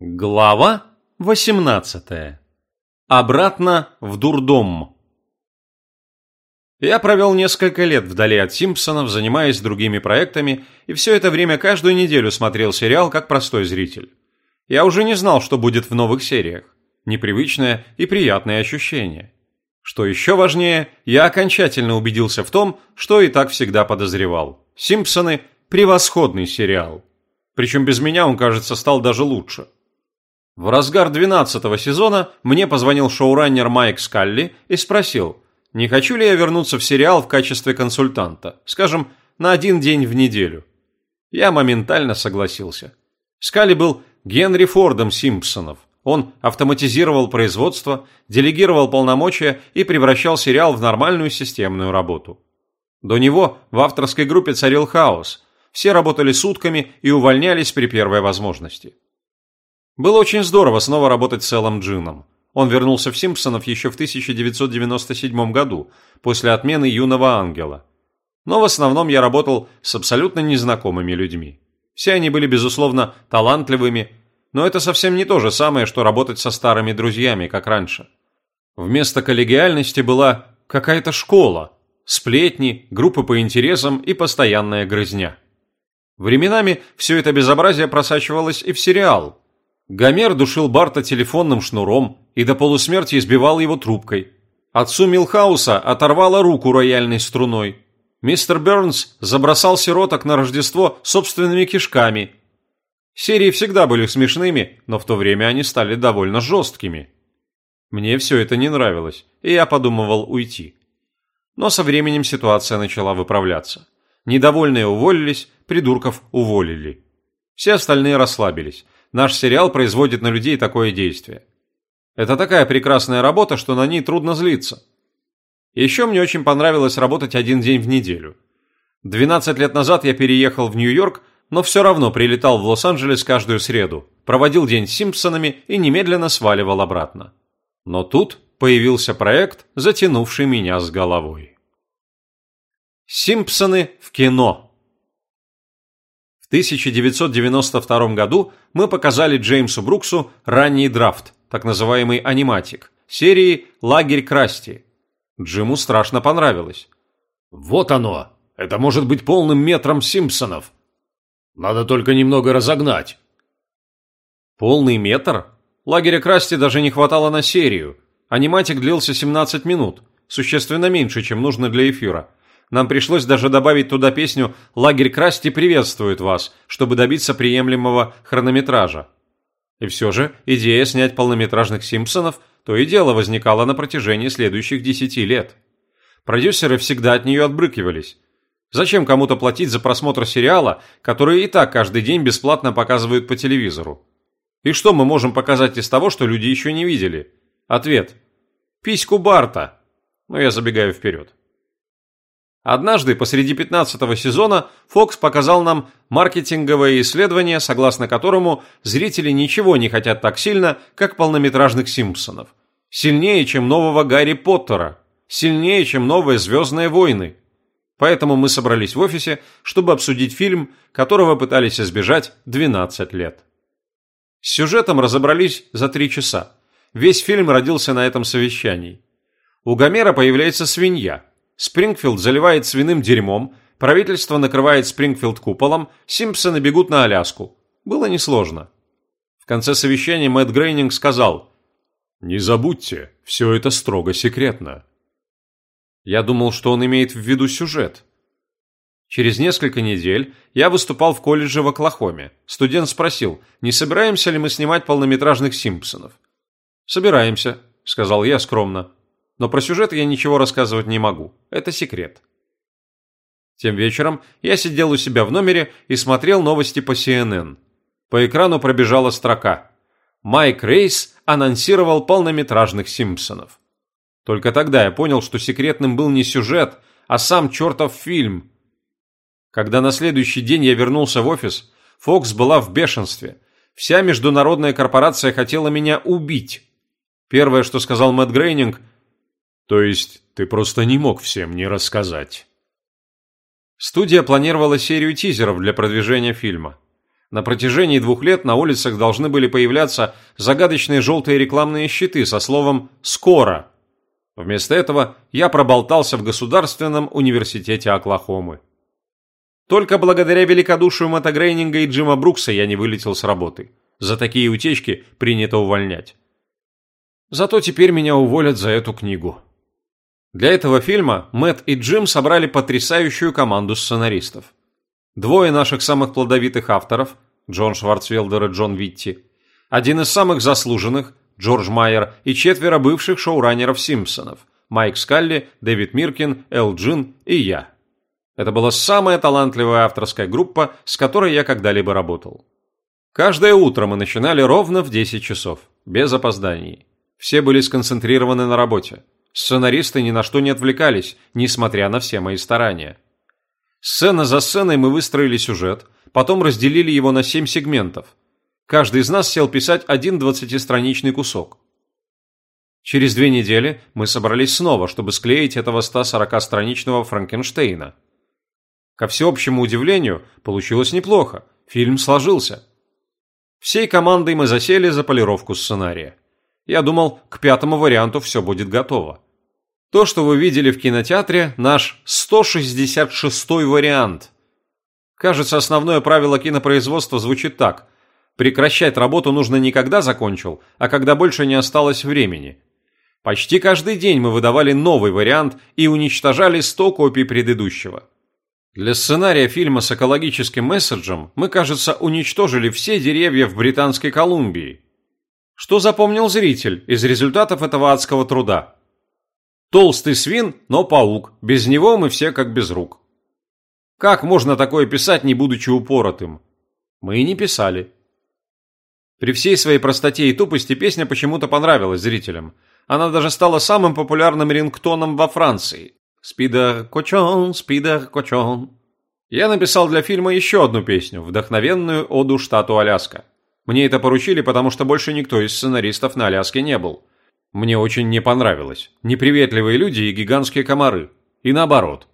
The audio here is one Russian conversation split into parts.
Глава 18. Обратно в дурдом. Я провел несколько лет вдали от Симпсонов, занимаясь другими проектами, и все это время каждую неделю смотрел сериал как простой зритель. Я уже не знал, что будет в новых сериях. Непривычное и приятное ощущение. Что еще важнее, я окончательно убедился в том, что и так всегда подозревал. «Симпсоны» – превосходный сериал. Причем без меня он, кажется, стал даже лучше. В разгар 12 сезона мне позвонил шоураннер Майк Скалли и спросил, не хочу ли я вернуться в сериал в качестве консультанта, скажем, на один день в неделю. Я моментально согласился. Скалли был Генри Фордом Симпсонов. Он автоматизировал производство, делегировал полномочия и превращал сериал в нормальную системную работу. До него в авторской группе царил хаос. Все работали сутками и увольнялись при первой возможности. Было очень здорово снова работать с Эллом Джином. Он вернулся в «Симпсонов» еще в 1997 году, после отмены «Юного ангела». Но в основном я работал с абсолютно незнакомыми людьми. Все они были, безусловно, талантливыми, но это совсем не то же самое, что работать со старыми друзьями, как раньше. Вместо коллегиальности была какая-то школа, сплетни, группы по интересам и постоянная грызня. Временами все это безобразие просачивалось и в сериал – Гомер душил Барта телефонным шнуром и до полусмерти избивал его трубкой. Отцу Милхауса оторвало руку рояльной струной. Мистер Бернс забросал сироток на Рождество собственными кишками. Серии всегда были смешными, но в то время они стали довольно жесткими. Мне все это не нравилось, и я подумывал уйти. Но со временем ситуация начала выправляться. Недовольные уволились, придурков уволили. Все остальные расслабились, Наш сериал производит на людей такое действие. Это такая прекрасная работа, что на ней трудно злиться. Еще мне очень понравилось работать один день в неделю. 12 лет назад я переехал в Нью-Йорк, но все равно прилетал в Лос-Анджелес каждую среду, проводил день с Симпсонами и немедленно сваливал обратно. Но тут появился проект, затянувший меня с головой. Симпсоны в кино. 1992 году мы показали Джеймсу Бруксу ранний драфт, так называемый аниматик, серии «Лагерь Красти». Джиму страшно понравилось. «Вот оно! Это может быть полным метром Симпсонов! Надо только немного разогнать!» «Полный метр? Лагеря Красти даже не хватало на серию. Аниматик длился 17 минут, существенно меньше, чем нужно для эфира. Нам пришлось даже добавить туда песню «Лагерь Красти приветствует вас», чтобы добиться приемлемого хронометража. И все же идея снять полнометражных «Симпсонов» то и дело возникала на протяжении следующих десяти лет. Продюсеры всегда от нее отбрыкивались. Зачем кому-то платить за просмотр сериала, который и так каждый день бесплатно показывают по телевизору? И что мы можем показать из того, что люди еще не видели? Ответ. Письку Барта. Но я забегаю вперед. Однажды посреди 15 сезона Fox показал нам маркетинговое исследование, согласно которому зрители ничего не хотят так сильно, как полнометражных Симпсонов. Сильнее, чем нового Гарри Поттера. Сильнее, чем новые «Звездные войны». Поэтому мы собрались в офисе, чтобы обсудить фильм, которого пытались избежать 12 лет. С сюжетом разобрались за три часа. Весь фильм родился на этом совещании. У Гомера появляется свинья – Спрингфилд заливает свиным дерьмом, правительство накрывает Спрингфилд куполом, Симпсоны бегут на Аляску. Было несложно. В конце совещания Мэтт Грейнинг сказал «Не забудьте, все это строго секретно». Я думал, что он имеет в виду сюжет. Через несколько недель я выступал в колледже в Оклахоме. Студент спросил, не собираемся ли мы снимать полнометражных Симпсонов. «Собираемся», — сказал я скромно но про сюжет я ничего рассказывать не могу. Это секрет. Тем вечером я сидел у себя в номере и смотрел новости по CNN. По экрану пробежала строка. Майк Рейс анонсировал полнометражных «Симпсонов». Только тогда я понял, что секретным был не сюжет, а сам чертов фильм. Когда на следующий день я вернулся в офис, Фокс была в бешенстве. Вся международная корпорация хотела меня убить. Первое, что сказал Мэтт Грейнинг – то есть ты просто не мог всем не рассказать? Студия планировала серию тизеров для продвижения фильма. На протяжении двух лет на улицах должны были появляться загадочные желтые рекламные щиты со словом «Скоро». Вместо этого я проболтался в Государственном университете Оклахомы. Только благодаря великодушию Мэтта Грейнинга и Джима Брукса я не вылетел с работы. За такие утечки принято увольнять. Зато теперь меня уволят за эту книгу. Для этого фильма Мэтт и Джим собрали потрясающую команду сценаристов. Двое наших самых плодовитых авторов, Джон Шварцвелдер и Джон Витти, один из самых заслуженных, Джордж Майер, и четверо бывших шоураннеров «Симпсонов» – Майк Скалли, Дэвид Миркин, Эл Джин и я. Это была самая талантливая авторская группа, с которой я когда-либо работал. Каждое утро мы начинали ровно в 10 часов, без опозданий. Все были сконцентрированы на работе. Сценаристы ни на что не отвлекались, несмотря на все мои старания. Сцена за сценой мы выстроили сюжет, потом разделили его на семь сегментов. Каждый из нас сел писать один двадцатистраничный кусок. Через две недели мы собрались снова, чтобы склеить этого 140-страничного Франкенштейна. Ко всеобщему удивлению, получилось неплохо, фильм сложился. Всей командой мы засели за полировку сценария. Я думал, к пятому варианту все будет готово. То, что вы видели в кинотеатре, наш 166-й вариант. Кажется, основное правило кинопроизводства звучит так. Прекращать работу нужно не когда закончил, а когда больше не осталось времени. Почти каждый день мы выдавали новый вариант и уничтожали 100 копий предыдущего. Для сценария фильма с экологическим месседжем мы, кажется, уничтожили все деревья в Британской Колумбии. Что запомнил зритель из результатов этого адского труда? Толстый свин, но паук. Без него мы все как без рук. Как можно такое писать, не будучи упоротым? Мы и не писали. При всей своей простоте и тупости песня почему-то понравилась зрителям. Она даже стала самым популярным рингтоном во Франции. «Спидер кочон, спидер кочон». Я написал для фильма еще одну песню, вдохновенную оду штату Аляска. Мне это поручили, потому что больше никто из сценаристов на Аляске не был. Мне очень не понравилось. Неприветливые люди и гигантские комары. И наоборот.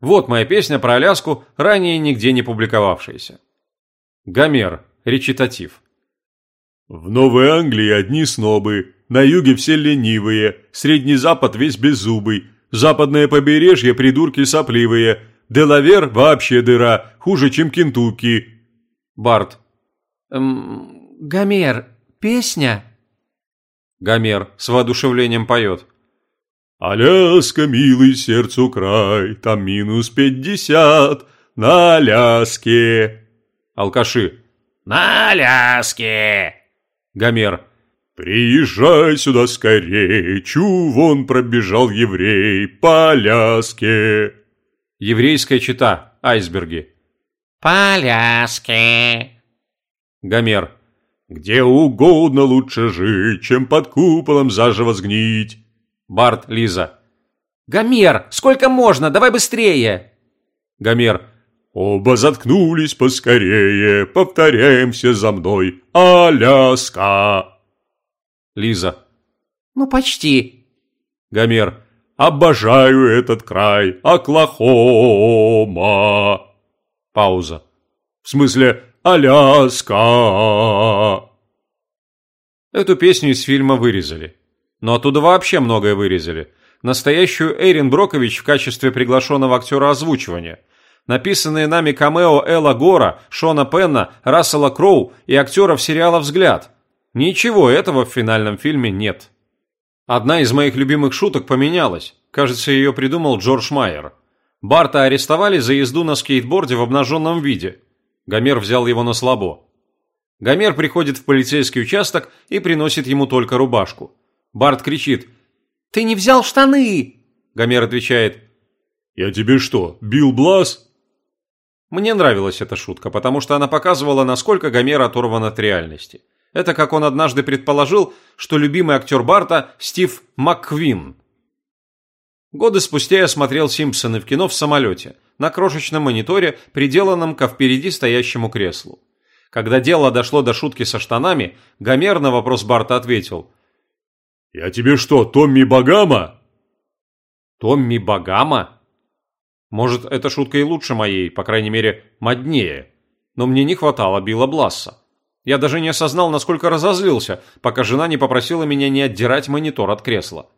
Вот моя песня про Аляску, ранее нигде не публиковавшаяся. Гомер. Речитатив. В Новой Англии одни снобы, на юге все ленивые, Средний Запад весь беззубый, западное побережье придурки сопливые, Делавер вообще дыра, хуже, чем Кентукки. Барт. Эм, Гомер, песня? Гомер с воодушевлением поет. Аляска, милый сердцу край, там минус пятьдесят на Аляске. Алкаши. На Аляске. Гомер. Приезжай сюда скорее, чу, вон пробежал еврей по Аляске. Еврейская чита. Айсберги. По Аляске. Гомер. Где угодно лучше жить, чем под куполом заживо сгнить. Барт, Лиза. Гомер, сколько можно? Давай быстрее. Гомер. Оба заткнулись поскорее, повторяемся за мной. Аляска. Лиза. Ну, почти. Гомер. Обожаю этот край, Оклахома. Пауза. В смысле, Аляска. Эту песню из фильма вырезали. Но оттуда вообще многое вырезали. Настоящую Эйрин Брокович в качестве приглашенного актера озвучивания. Написанные нами камео Элла Гора, Шона Пенна, Рассела Кроу и актеров сериала «Взгляд». Ничего этого в финальном фильме нет. Одна из моих любимых шуток поменялась. Кажется, ее придумал Джордж Майер. Барта арестовали за езду на скейтборде в обнаженном виде. Гомер взял его на слабо. Гомер приходит в полицейский участок и приносит ему только рубашку. Барт кричит «Ты не взял штаны!» Гомер отвечает «Я тебе что, Билл Блас?» Мне нравилась эта шутка, потому что она показывала, насколько Гомер оторван от реальности. Это как он однажды предположил, что любимый актер Барта – Стив МакКвин. Годы спустя я смотрел «Симпсоны» в кино в самолете, на крошечном мониторе, приделанном ко впереди стоящему креслу. Когда дело дошло до шутки со штанами, Гомер на вопрос Барта ответил «Я тебе что, Томми Багама?» «Томми Багама?» Может, эта шутка и лучше моей, по крайней мере, моднее. но мне не хватало Билла Бласса. Я даже не осознал, насколько разозлился, пока жена не попросила меня не отдирать монитор от кресла.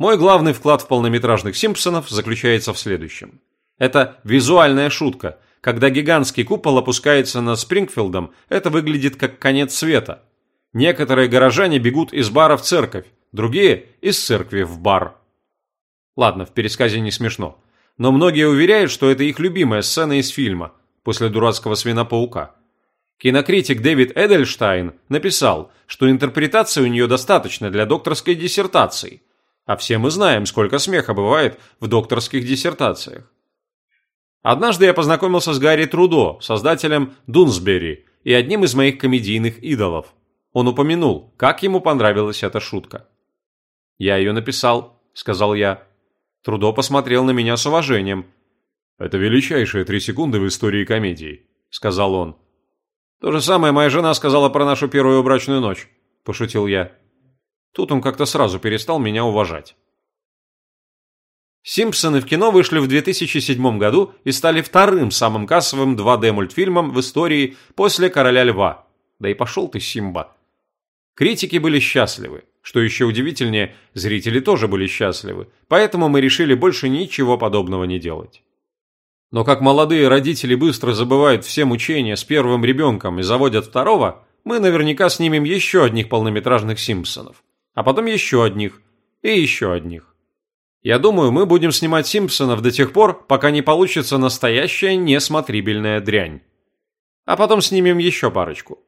Мой главный вклад в полнометражных «Симпсонов» заключается в следующем. Это визуальная шутка. Когда гигантский купол опускается над Спрингфилдом, это выглядит как конец света. Некоторые горожане бегут из бара в церковь, другие – из церкви в бар. Ладно, в пересказе не смешно. Но многие уверяют, что это их любимая сцена из фильма, после дурацкого свинопаука. Кинокритик Дэвид Эдельштайн написал, что интерпретации у нее достаточно для докторской диссертации. А все мы знаем, сколько смеха бывает в докторских диссертациях. Однажды я познакомился с Гарри Трудо, создателем Дунсбери и одним из моих комедийных идолов. Он упомянул, как ему понравилась эта шутка. «Я ее написал», — сказал я. Трудо посмотрел на меня с уважением. «Это величайшие три секунды в истории комедии», — сказал он. «То же самое моя жена сказала про нашу первую брачную ночь», – пошутил я. Тут он как-то сразу перестал меня уважать. «Симпсоны» в кино вышли в 2007 году и стали вторым самым кассовым 2D-мультфильмом в истории после «Короля льва». Да и пошел ты, Симба. Критики были счастливы. Что еще удивительнее, зрители тоже были счастливы, поэтому мы решили больше ничего подобного не делать. Но как молодые родители быстро забывают все мучения с первым ребенком и заводят второго, мы наверняка снимем еще одних полнометражных Симпсонов. А потом еще одних. И еще одних. Я думаю, мы будем снимать Симпсонов до тех пор, пока не получится настоящая несмотрибельная дрянь. А потом снимем еще парочку.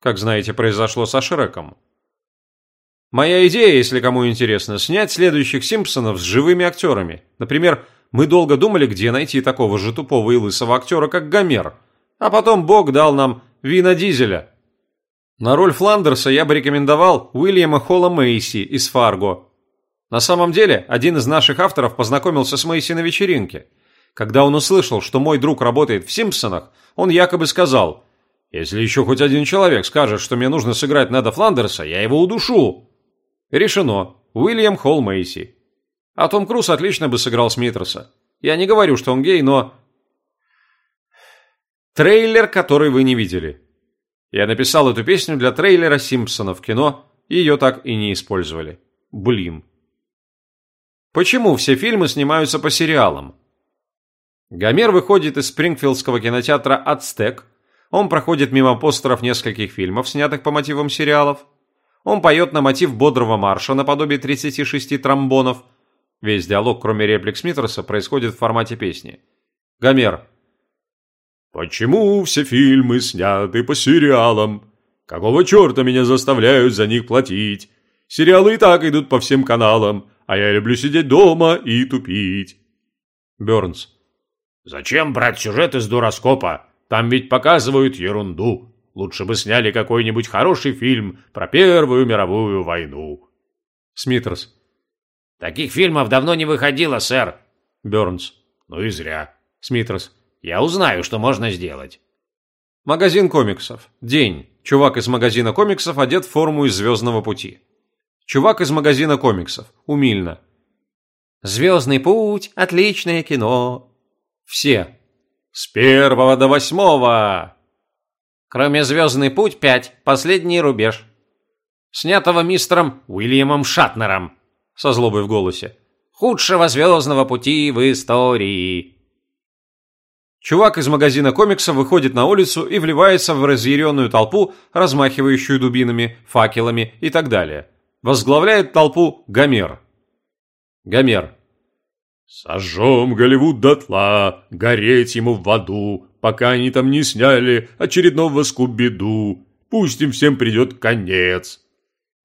Как знаете, произошло со Шреком. Моя идея, если кому интересно, снять следующих Симпсонов с живыми актерами. Например, мы долго думали, где найти такого же тупого и лысого актера, как Гомер. А потом Бог дал нам Вина Дизеля. На роль Фландерса я бы рекомендовал Уильяма Холла Мейси из «Фарго». На самом деле, один из наших авторов познакомился с Мейси на вечеринке. Когда он услышал, что мой друг работает в «Симпсонах», он якобы сказал «Если еще хоть один человек скажет, что мне нужно сыграть Неда Фландерса, я его удушу». Решено. Уильям Холл Мейси. А Том Круз отлично бы сыграл Смитерса. Я не говорю, что он гей, но... Трейлер, который вы не видели. Я написал эту песню для трейлера Симпсона в кино, и ее так и не использовали. Блин. Почему все фильмы снимаются по сериалам? Гомер выходит из Спрингфилдского кинотеатра «Ацтек». Он проходит мимо постеров нескольких фильмов, снятых по мотивам сериалов. Он поет на мотив бодрого марша наподобие 36 тромбонов – Весь диалог, кроме реплик Смитерса, происходит в формате песни. Гомер. «Почему все фильмы сняты по сериалам? Какого черта меня заставляют за них платить? Сериалы и так идут по всем каналам, а я люблю сидеть дома и тупить». Бернс. «Зачем брать сюжет из дуроскопа? Там ведь показывают ерунду. Лучше бы сняли какой-нибудь хороший фильм про Первую мировую войну». Смитерс. Таких фильмов давно не выходило, сэр. Бернс. Ну и зря. Смитерс. Я узнаю, что можно сделать. Магазин комиксов. День. Чувак из магазина комиксов одет в форму из «Звездного пути». Чувак из магазина комиксов. Умильно. «Звездный путь. Отличное кино». Все. С первого до восьмого. Кроме «Звездный путь» пять. Последний рубеж. Снятого мистером Уильямом Шатнером со злобой в голосе. «Худшего звездного пути в истории!» Чувак из магазина комиксов выходит на улицу и вливается в разъяренную толпу, размахивающую дубинами, факелами и так далее. Возглавляет толпу Гомер. Гомер. «Сожжем Голливуд дотла, гореть ему в аду, пока они там не сняли очередного скубиду. Пусть им всем придет конец».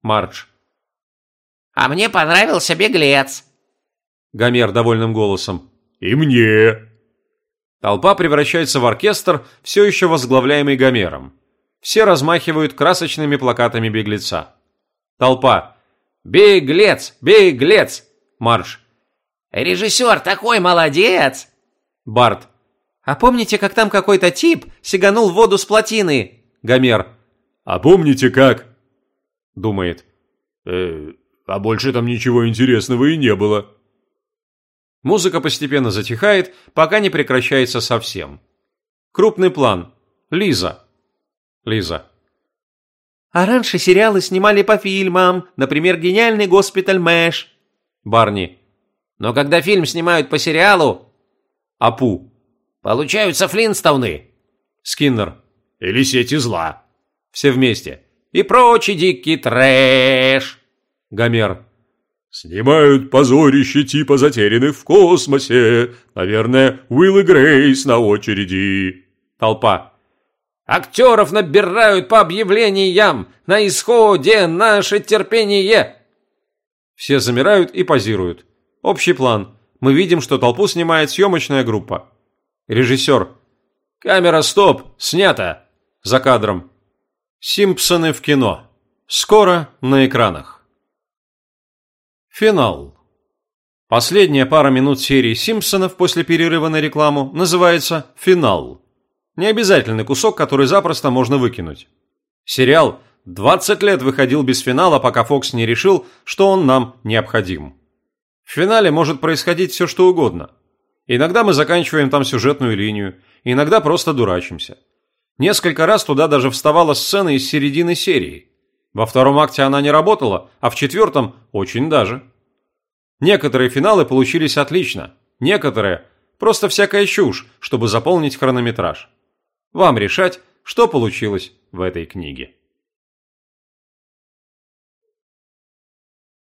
Марч. А мне понравился беглец. Гомер довольным голосом. И мне. Толпа превращается в оркестр, все еще возглавляемый Гомером. Все размахивают красочными плакатами беглеца. Толпа. «Беглец! Беглец!» Марш. «Режиссер такой молодец!» Барт. «А помните, как там какой-то тип сиганул в воду с плотины?» Гомер. «А помните как?» Думает. «Э, а больше там ничего интересного и не было. Музыка постепенно затихает, пока не прекращается совсем. Крупный план. Лиза. Лиза. А раньше сериалы снимали по фильмам, например, «Гениальный госпиталь Мэш». Барни. Но когда фильм снимают по сериалу, Апу. получаются флинстоуны. Скиннер. Или сети зла. Все вместе. И прочий дикий трэш. Гомер. Снимают позорище типа затерянных в космосе. Наверное, Уилл и Грейс на очереди. Толпа. Актеров набирают по объявлениям. На исходе наше терпение. Все замирают и позируют. Общий план. Мы видим, что толпу снимает съемочная группа. Режиссер. Камера стоп, снято. За кадром. Симпсоны в кино. Скоро на экранах. Финал. Последняя пара минут серии «Симпсонов» после перерыва на рекламу называется «Финал». Необязательный кусок, который запросто можно выкинуть. Сериал 20 лет выходил без финала, пока Фокс не решил, что он нам необходим. В финале может происходить все, что угодно. Иногда мы заканчиваем там сюжетную линию, иногда просто дурачимся. Несколько раз туда даже вставала сцена из середины серии. Во втором акте она не работала, а в четвертом очень даже. Некоторые финалы получились отлично, некоторые – просто всякая чушь, чтобы заполнить хронометраж. Вам решать, что получилось в этой книге.